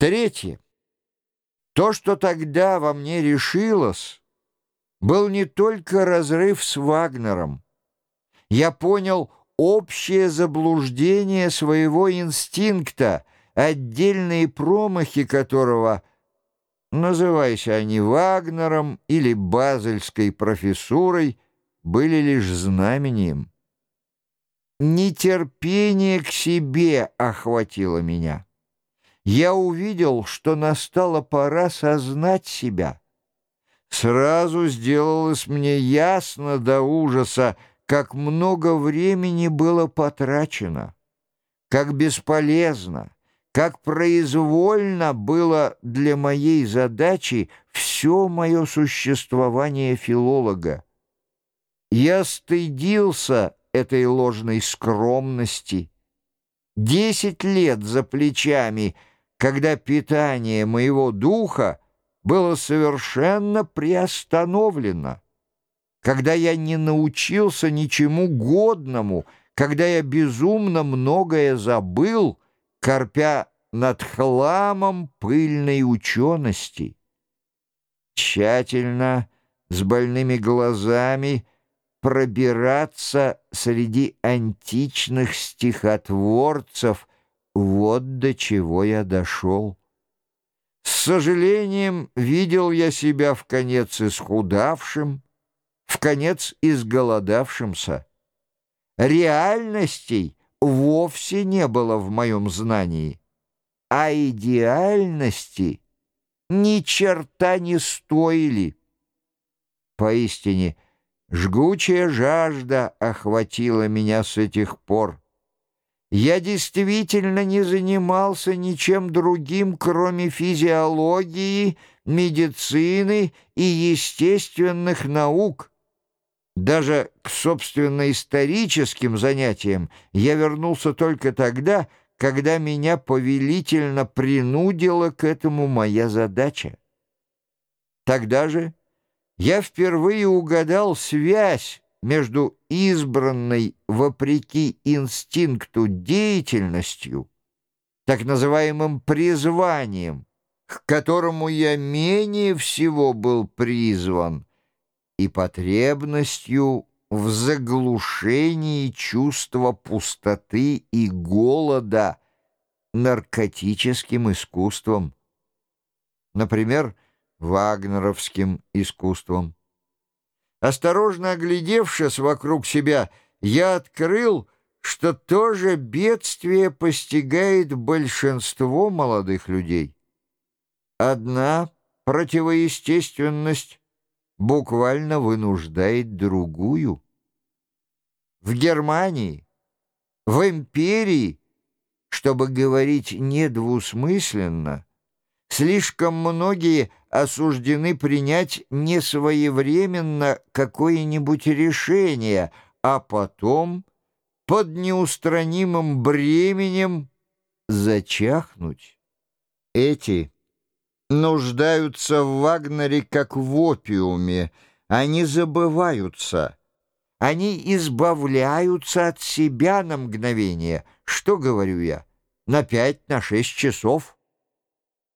Третье. То, что тогда во мне решилось, был не только разрыв с Вагнером. Я понял общее заблуждение своего инстинкта, отдельные промахи которого, называйся они Вагнером или Базельской профессурой, были лишь знамением. Нетерпение к себе охватило меня я увидел, что настала пора сознать себя. Сразу сделалось мне ясно до ужаса, как много времени было потрачено, как бесполезно, как произвольно было для моей задачи все мое существование филолога. Я стыдился этой ложной скромности. Десять лет за плечами — когда питание моего духа было совершенно приостановлено, когда я не научился ничему годному, когда я безумно многое забыл, корпя над хламом пыльной учености. Тщательно, с больными глазами, пробираться среди античных стихотворцев, вот до чего я дошел. С сожалением видел я себя в конец исхудавшим, в конец изголодавшимся. Реальностей вовсе не было в моем знании, а идеальности ни черта не стоили. Поистине, жгучая жажда охватила меня с этих пор. Я действительно не занимался ничем другим, кроме физиологии, медицины и естественных наук. Даже к собственно историческим занятиям я вернулся только тогда, когда меня повелительно принудила к этому моя задача. Тогда же я впервые угадал связь между избранной вопреки инстинкту деятельностью, так называемым призванием, к которому я менее всего был призван, и потребностью в заглушении чувства пустоты и голода наркотическим искусством, например, вагнеровским искусством. Осторожно оглядевшись вокруг себя, я открыл, что тоже бедствие постигает большинство молодых людей. Одна противоестественность буквально вынуждает другую. В Германии, в империи, чтобы говорить недвусмысленно, слишком многие осуждены принять несвоевременно какое-нибудь решение, а потом под неустранимым бременем зачахнуть. Эти нуждаются в Вагнере как в опиуме, они забываются, они избавляются от себя на мгновение. Что говорю я? На пять, на шесть часов.